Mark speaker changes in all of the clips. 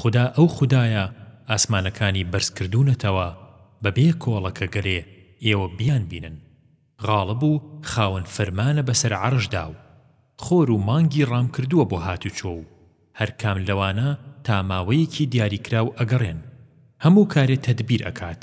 Speaker 1: خودا ئەو خودایە ئاسمانەکانی بەرز کردوونەتەوە بەبێ کۆڵەکە گەلێ ئێوە بیان بینن غاڵب و خاوەن فەرمانە بەسەر عەڕشدا و خۆر و مانگی ڕام کردووە بۆ هاتوچۆ و هەر کام لەوانە تا ماوەیەکی دیاریکراو ئەگەڕێن هەموو کارێ تەدبیر ئەکات.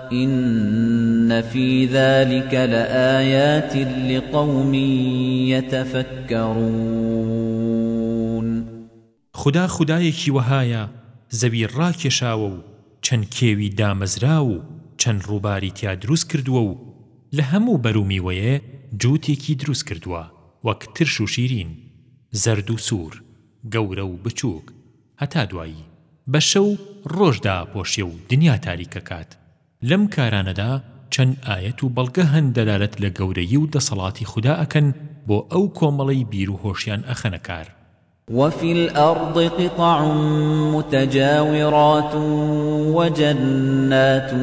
Speaker 2: ان فی ذلک لآیات لقوم یتفکرون.
Speaker 1: خودا خودایەکی وەهایە زەوی ڕاکێشاوە و چەند کێوی دامەزراو و چەند ڕووباری تیا دروست کردووە و لە هەموو بەر و میوەیێ جووتێکی دروست کردووە وەک ترش و شیرین، زەرد و سوور، گەورە و بچووک، هەتا دوایی، بە شەو ڕۆژ داپۆشێ و دنیا تاریک ئەکات، لەم کارانەدا چەند ئایەت و بەڵگە هەن دەلالەت لە گەورەیی و دەسەڵاتی خودا ئەکەن بۆ ئەو کۆمەڵەی بیر و هۆشیان ئەخەنە
Speaker 2: کار. وفی الارض قطع متجاورات وجنات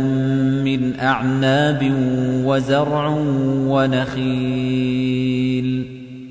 Speaker 2: من اعناب وزرع ونخیل.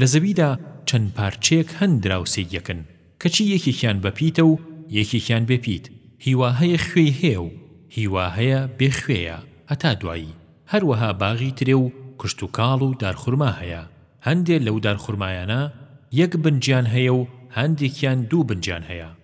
Speaker 2: لە
Speaker 1: زەویدا چەند پارچەیەک هەن دراوسێی یەکن، کەچی یەکێکیان بە پیتە و یەکێکیان بێ پیت، هیوا هەیە خوێی هەیە و هیوا هەیە بێ خوێیە، هەتا دوایی. هەروەها باغی ترێ و کشتوکاڵ و دارخورما هەیە، هەندێ لەو دارخورمایانە یەک بنجیان هەیە و هەندێکیان دوو بنجیان هەیە.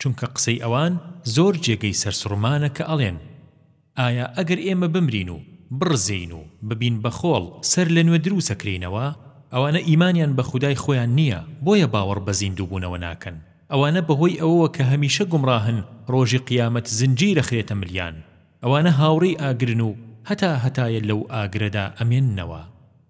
Speaker 1: چونکە قسەی ئەوان زۆر جێگەی سەرسڕمانە کە ئەڵێن، ئایا ئەگەر ئێمە بمرین و بڕزێین و ببین بە خۆڵ سەر لە نوێ دروسەکرێینەوە؟ ئەوانە ئیمانیان بە خودای خۆیان نییە بۆیە باوەڕ بە زیندووبوونەوە ناکەن، ئەوانە بەهۆی ئەوەوە کە هەمیشە گومڕاهن ڕۆژی قیامەت زنجیر ئەخرێتە ملیان، ئەوانە هاوڕێی ئاگرن و هەتا هەتایە لەو ئاگرەدا ئەمێننەوە.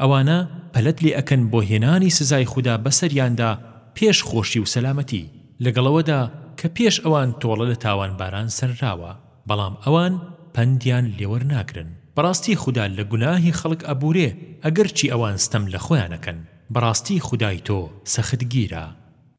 Speaker 1: ئەوانە پەلەت لێ ئەکەن بۆ هێنانی سزای خودا بەسەریاندا پێش خۆشی و سەلامەتی، لەگەڵ ئەوەدا کە پێش ئەوان تۆڵە لە تاوانباران سەنراوە، بەڵام ئەوان پەندیان لێ وەرناگرن، بەڕاستی خودا لە گوناهی خەڵک ئەبورێ ئەگەرچی ئەوان ستەم لە خۆیان ئەکەن، بەڕاستی خودای تۆ سەختگیرە.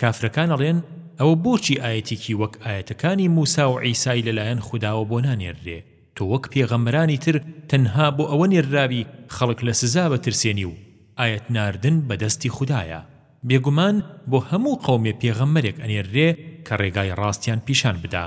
Speaker 1: کافرەکان ئەڵێن، ئەوە بۆچی ئایەتێکی وەک ئایەتەکانی موسا و عیسای لەلایەن خوداوە بۆ نانێررێ، تۆ وەک پێغەمبەرانی تر تەنها بۆ ئەوە نێرراوی خەڵک لە سزا بترسێنی و ئایەت ناردن بە دەستی خودایە، بێگومان بۆ هەموو قەومێ پێغەمبەرێک ئەنێررێ کە ڕێگای ڕاستیان پیشان بدا.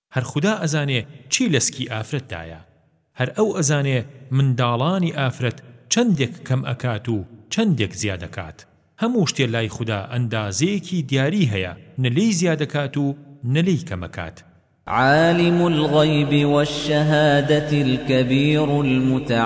Speaker 1: هەر خودا ئەزانێ چی لە سکی ئافرەت دایە هەر ئەو ئەزانێ منداڵانی ئافرەت چەندێک کەم ئەکات و چەندێک زیادەکات هەموو شتێ لای خودا ئەندازەیەکی دیاری هەیە نە لێی زیادەکات و نە لێی کەمەکات.
Speaker 2: عالم الغیب والشهادە الکبیر المتعال.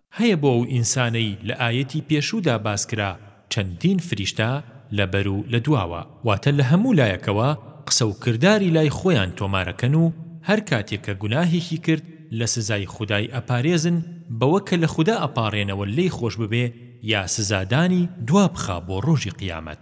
Speaker 1: هەیە بۆ ئەو ئینسانەی لە ئایەتی پێشوودا باس کرا چەندین فریشتە لە بەر و لە دواوە واتە لە هەموو لایەکەوە قسە و کرداری لای خۆیان تۆمارەکەن و هەر کاتێ کە گوناهێکی کرد لە سزای خودای ئەپارێزن بەوە کە لە خودا ئەپاڕێنەوە لێی خۆش ببێ یا سزادانی دوا بخا بۆ ڕۆژی قیامەت.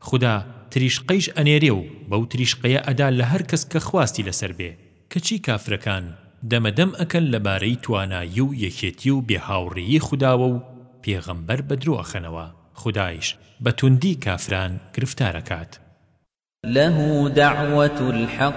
Speaker 1: خودا تریشقەیش ئەنێرێ و بەو تریشقەیە ئەدا لە هەر کەس کە خواستی لەسەر بێ، کەچی کافرەکان دەمە دەم ئەکەن لە بارەی توانایی و یەکێتی و بێ هاوڕیی خوداوە و پێغەمبەر بە درۆ ئەخەنەوە، خودایش بە توندی کافران
Speaker 2: گرفتار ئەکات. لە دەعوەتولحەق.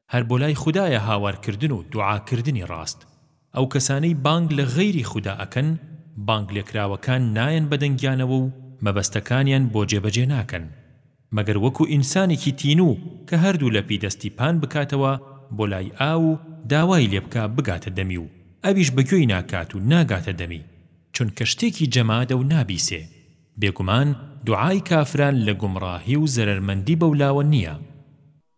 Speaker 1: هەر بۆ لای خودایە هاوارکردن و دوعاکردنی ڕاست. ئەو کەسانەی بانگ لە غەیری خودا ئەکەن، بانگلێکراوەکان نایەن بە دەنگیانەوە و مەبەستەکانیان بۆ جێبەجێ ناکەن. مەگەر وەکو ئینسانێکی تینوو کە هەردوو لەپی دەستی پان بکاتەوە بۆ لای ئاو و داوای لێ بکا بگاتە دەمی و ئەویش بە گوێی ناکات و ناگاتە دەمی، چونکە شتێکی جەمادە و نابیسێ. بێگومان دوعای کافران لە گومڕاهی و زەرەرمەندی بەولاوە نییە.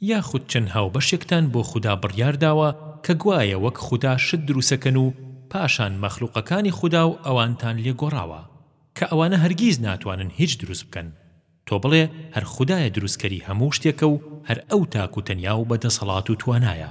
Speaker 1: یاخود چەند هاوبەشێکتان بۆ خودا بڕیار داوە کە گوایە وەک خودا شت دروستەکەن و پاشان مەخلوقەکانی خودا و ئەوانتان لێ گۆڕاوە کە ئەوانە هەرگیز ناتوانن هیچ دروست بکەن تۆ بڵێ هەر خودایە دروستکەری هەموو شتێکە و هەر ئەو تاک و تەنیا و بە دەسەڵات و توانایە.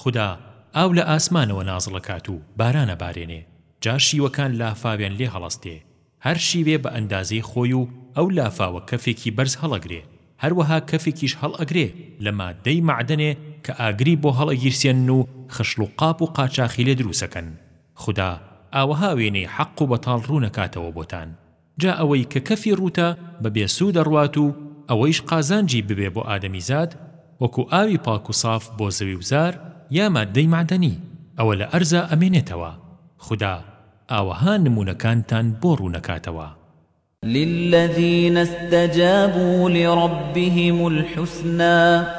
Speaker 1: خودا ئاو لە ئاسمانەوە نازڵەکات و باران ئەبارێنێ جا شیوەکان لافاویان لێ هەڵەستێ هەر شیوێ بە ئەندازەی خۆی و ئەو لافاوە کەفێکی بەرز هەڵەگرێ هەروەها کەفێکیش هەڵئەگرێ لە ماددەی مەعدەنێ کە ئاگری بۆ هەڵئەگیرسێنن و خشڵ و قاپ و قاچاخی لێ دروسەکەن خودا ئاوەها وێنەی حەق و بەتاڵ ڕوونەکاتەوە بۆتان. جا ئەوەی کە کەفی ڕووتە بە بێ سوو دەڕوات و ئەوەیش قازانجی ببێ بۆ ئادەمیزاد وەکوو ئاوی پاک و ساف بۆ زەوی و زار یا ماددەی مەعدەنی ئەوە لە ئەرزا ئەمێنێتەوە خودا ئاوەها نموونەکانتان بۆ ڕوون
Speaker 2: ئەکاتەوە. للذین استجابوا لربهم الحسنی.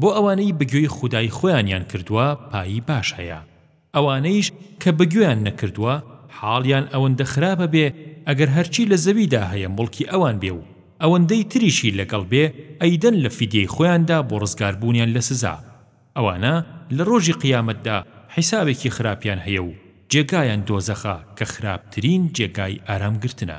Speaker 1: بۆ ئەوانەی بگوێی خودای خۆیانیان کردووە پایی باش هەیە، ئەوانەیش کە بگوێیان نەکردووە حاڵیان ئەوەندە خراپە بێ ئەگەر هەرچی لە زەویدا هەیە موڵکی ئەوان بێ و ئەوەندەی تریشی لەگەڵ بێ ئەیدەن لە فیدیەی خۆیاندا بۆ ڕزگاربوونیان لە سزا ئەوانە لە ڕۆژی قیامەتدا حیسابێکی خراپیان هەیە و جێگایان دۆزەخە کە خراپترین جێگای ئارامگرتنە.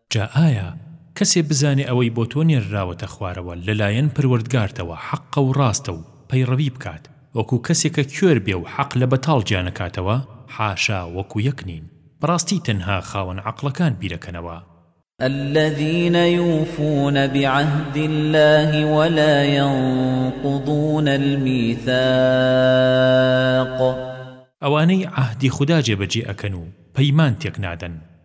Speaker 1: جا ئایا کەسێ بزانێ ئەوەی بۆ تۆ نێرراوەتە خوارەوە لە لایەن پەروەردگارتەوە حەقە و ڕاستە و پەیڕەوی بکات وەکو کەسێکە کێر بێ و حەق لە بەتاڵ جیا نەکاتەوە حاشا وەکو یەک نین بەڕاستی تەنها خاوەن عەقڵەکان بیرەکەنەوە.
Speaker 2: الذین یوفون بعهد الله ولا ینقضون المیثاق.
Speaker 1: ئەوانەی عەهدی خودا جێبەجێ ئەکەن و پەیمان تێک نادەن.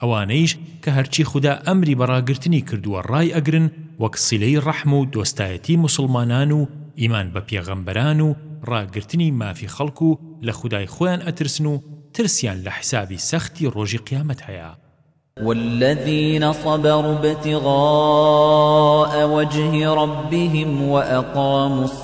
Speaker 1: ئەوانەیش کە هەرچی خودا ئەمری بە ڕاگرتنی کردووە ڕای ئەگرن وەک سیلەی ڕەحم و دۆستایەتی موسڵمانان و ئیمان بە پێغەمبەران و ڕاگرتنی مافی خەڵک و لە خودای خۆیان ئەترسن و ترسیان لە حسابی سەختی ڕۆژی قیامەت هەیە.
Speaker 2: والذین صبروا ابتغاء وجه ربهم وأقاموا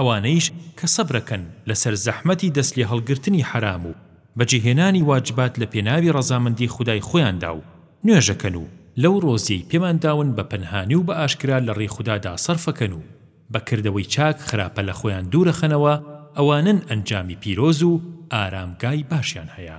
Speaker 1: ئەوانەیش کە سەبرەکەن لەسەر زەحمەتی دەستلێهەڵگرتنی حەرام و بەجێهێنانی واجبات لە پێناوی ڕەزامەندی خودای خۆیاندا و نوێژەکەن و لەو ڕۆزیەی پێمان داون بە پەنهانی و بە ئاشکرا لە ڕێی خودادا سەرفەکەن و بە کردەوەی چاک خراپە لە خۆیان دوورەخەنەوە ئەوانەن ئەنجامی پیرۆز و ئارامگای باشیان هەیە.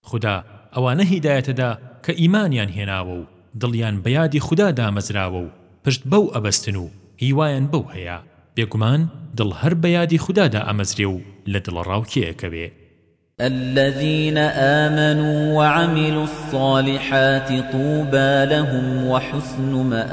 Speaker 1: خودا ئەوانە هیدایەتەدا کە ئیمانیان هێناوە و دڵیان بە یادی خودا دامەزراوە و پشت بەو ئەبەستن و هیوایان بەو هەیە، بێگومان دڵ هەر بە یادی خودا دائەمەزرێ و لە دڵە
Speaker 2: ڕاوکێ ئەکەوێ. الذین آمنوا وعملوا الصالحات طوبی لهم وحسن مآب.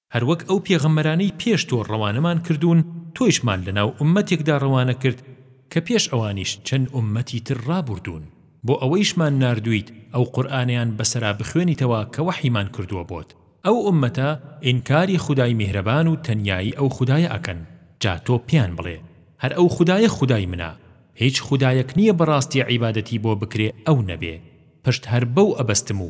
Speaker 1: هەروەک ئەو پێغەمبەرانەی پێش تۆ ڕەوانەمان کردوون تۆیشمان لەناو ئوممەتێکدا ڕەوانە کرد کە پێش ئەوانیش چەند ئوممەتی تر ڕابووردوون بۆ ئەوەیشمان ناردوویت ئەو قورئانەیان بەسەرا بخوێنیتەوە کە وەحیمان کردووە بۆت ئەو ئوممەتە ئینکاری خودای میهرەبان و تەنیایی ئەو خودایە ئەکەن جا تۆ پێیان بڵێ هەر ئەو خودایە خودای منە هیچ خودایەک نییە بەڕاستی عیبادەتی بۆ بکرێ ئەو نەبێ پشت هەر بەو ئەبەستم و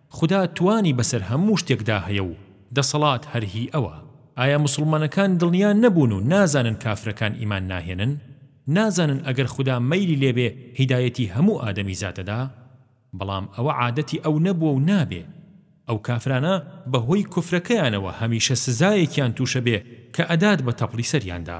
Speaker 1: خودا توانی بەسەر هەموو شتێکدا هەیە و دەسەڵات هەر هی ئەوە. ئایا موسڵمانەکان دڵنیا نەبوون و نازانن کافرەکان ئیمان ناهێنن؟ نازانن ئەگەر خودا مەیلی لێبێ هیدایەتی هەموو ئادەمیزاد دەدا؟ بەڵام ئەوە عادەتی ئەو نەبووە و نابێ. ئەو کافرانە بەهۆی کوفرەکەیانەوە هەمیشە سزایەکیان تووشە بێ کە ئەدات بە تەپڵی سەریاندا.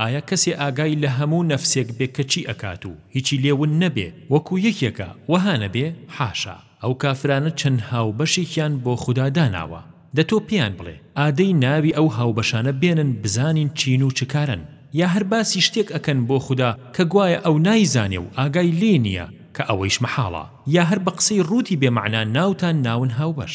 Speaker 1: ئایا کەسێ ئاگای لە هەموو نەفسێک بێ کە چی ئەکات و هیچی لێ ون نەبێ وەکو یەکێکە وەها نەبێ حاشا ئەو کافرانە چەند هاوبەشێکیان بۆ خودا داناوە دە تۆ پێیان بڵێ ئادەی ناوی ئەو هاوبەشانە بێنن بزانین چین و چ کارەن یا هەر باسی شتێک ئەکەن بۆ خودا کە گوایە ئەو نایزانێ و ئاگای لێ نیە کە ئەوەیش مەحاڵە یا هەر بە قسەی ڕووتی بێ مەعنا ناوتان ناون هاوبەش.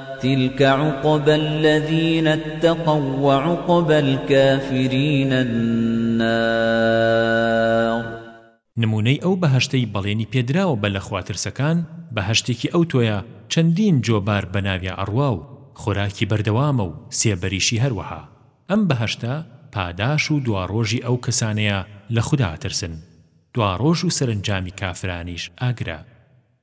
Speaker 1: تلک عقبی الذین اتقوا و
Speaker 2: عقبی الکافرین النار
Speaker 1: نموونەی ئەو بەهەشتەی بەڵێنی پێدراوە بە لە خواترسەکان بەهەشتێکی ئەوتۆیە چەندین جۆبار بەناویا ئەڕوا و خۆراکی بەردەوامە و سێبەریشی هەروەها ئەم بەهەشتە پاداش و دواڕۆژی ئەو کەسانەیە لە خودا ئەترسن دواڕۆژ و سەرەنجامی کافرانیش
Speaker 2: ئاگرە.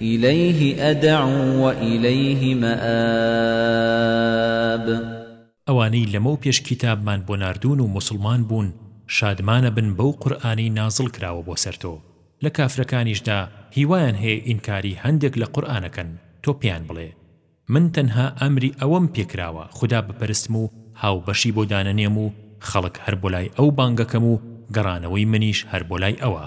Speaker 2: الیه ادعوا و الیه مآب.
Speaker 1: ئەوانەی لەمەو پێش کیتابمان بۆ ناردوون و موسڵمان بوون شادمانە بن بەو قورئانەی نازڵ کراوە بۆ سەر تۆ، لە کافرەکانیشدا هیوایان هەیە ئینکاری هەندێک لە قورئانەکەن، تۆ پێیان بڵێ، من تەنها ئەمری ئەوەم پێکراوە خودا بپەرستم و هاوبەشی بۆ دانەنێم و خەڵک هەر بۆ لای ئەو بانگەکەم و گەڕانەوەی منیش هەر بۆ لای ئەوە.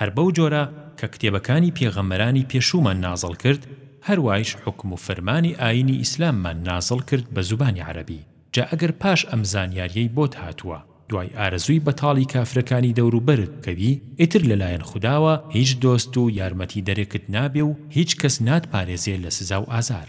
Speaker 1: هەر بەو جۆرە کە کتێبەکانی پێغەمبەرانی پێشوومان نازڵ کرد، هەر وایش حوکم و فەرمانی ئایینی ئیسلاممان نازڵ کرد بە زوبانی عەرەبی. جا ئەگەر پاش ئەم زانیارییەی بۆت هاتووە، دوای ئارەزووی بەتاڵی کافرەکانی دەوروبەرت بکەوی، ئیتر لەلایەن خوداوە هیچ دۆست و یارمەتیدەرێکت نابێ و هیچ کەس ناتپارێزێ لە سزا و ئازار.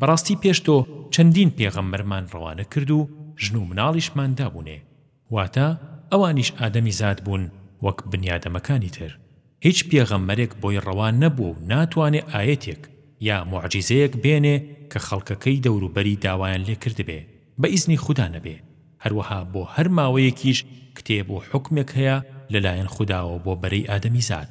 Speaker 1: بەڕاستی پێش تۆ چەندین پێغەمبەرمان ڕەوانە کرد و ژن و مناڵیشمان دابوونێ، واتە، ئەوانیش ئادەمی زاد بوون وەک بنیادەمەکانی تر، هیچ پێغەمبەرێک بۆی ڕەوا نەبووە و ناتوانێ ئایەتێک یا موعجیزەیەک بێنێ کە خەڵکەکەی دەوروبەری داوایان لێ کردبێ بە ئیزنی خودا نەبێ، هەروەها بۆ هەر ماوەیەکیش کتێب و حوکمێک هەیە لەلایەن خوداوە بۆ بەرەی ئادەمیزاد.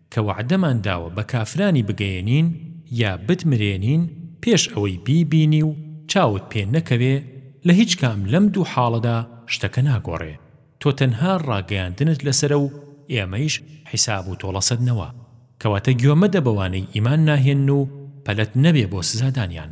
Speaker 1: کە وەعدەمان داوە بە کافرانی بگەیەنین یا بتمرێنین پێش ئەوەی بیبینی و چاوت پێ نەکەوێ لە هیچ کام لەم دوو حاڵەدا شتەکە ناگۆڕێ تۆ تەنها ڕاگەیاندنت لەسەرە و ئێمەیش حیساب و تۆڵەسەندنەوە کەواتە گوێ مەدە بەوانەی ئیمان ناهێنن و پەلەت نەبێ بۆ سزادانیان.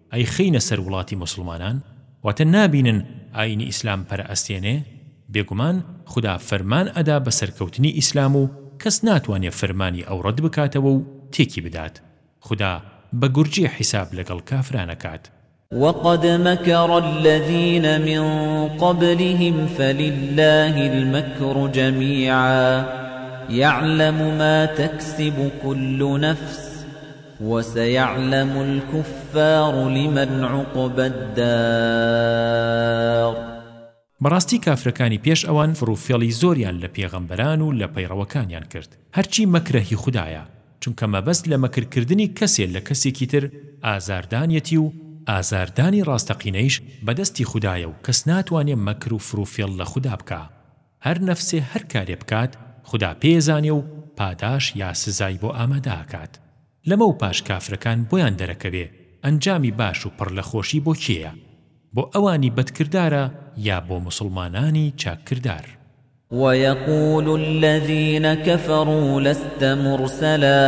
Speaker 1: ئەیخەینە سەر وڵاتی موسڵمانان؟ واتە نابینن ئاینی ئیسلام پەرەئەستێنێ؟ بێگومان خودا فەرمان ئەدا بە سەرکەوتنی ئیسلام و کەس ناتوانێ فەرمانی ئەو ڕەد بکاتەوە و تێکی بدات. خودا بە گورجی حیساب لەگەڵ کافران ئەکات.
Speaker 2: وقد مکر الذین من قبلهم فللە المکر جمیعا یعلم ما تکسب کل نفس وسیعلم الکفار لمن عقبی الدار.
Speaker 1: بەڕاستی کافرەکانی پێش ئەوان فروفێڵی زۆریان لە پێغەمبەران و لە پەیڕەوەکانیان کرد هەرچی مەکرە هی خودایە چونکە مەبەست لە مەکر کردنی کەسێ لە کەسێکی تر ئازاردانیەتی و ئازاردانی ڕاستەقینەیش بەدەستی خودایە و کەس ناتوانێ مەکر و فروفێڵ لە خودا بکا هەر نەفسێ هەر کارێ بکات خودا پێیەزانێ و پاداش یا سزای بۆ ئامادە ئەکات لەمەو پاش کافرەکان بۆیان دەرەکەوێ ئەنجامی باش و پڕ لە خۆشی بۆ کێیە بۆ ئەوانی بەد کردارە یا بۆ موسڵمانانی چاک
Speaker 2: کردار. وَیَقُولُ الَّذِینَ کَفَرُوا لَستَ مُرْسَلًا.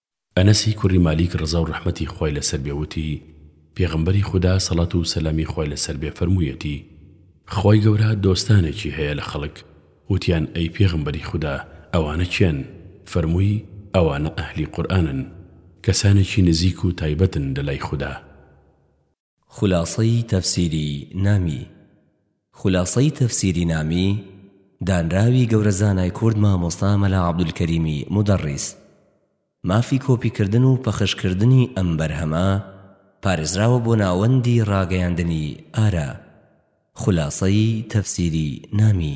Speaker 3: ئەنەسی کوڕی مالیک ڕەزاو ڕەحمەتی خوای لەسەر بێ وتی، پێغەمبەری خودا سەڵات و سەلامی خوای لەسەر بێ فەرموویەتی، خوای گەورە دۆستانێکی هەیە لە خەڵک، وتیان ئەی پێغەمبەری خودا ئەوانە کێن؟ فەرمووی، ئەوانە ئەهلی قورئانن، کەسانێکی نزیک و تایبەتن لەلای خودا.
Speaker 4: خولاسەی تەفسیری نامی خولاسەی تەفسیری نامی دانراوی گەورە زانای کورد مامۆستا مەلا عەبدولکەریمی مودەڕیس مافی کۆپی کردن و پەخش کردنی ئەم بەرهەمە پارێزراوە بۆ ناوەندی ڕاگەیاندنی ئارا خولاسەی تەفسیری نامی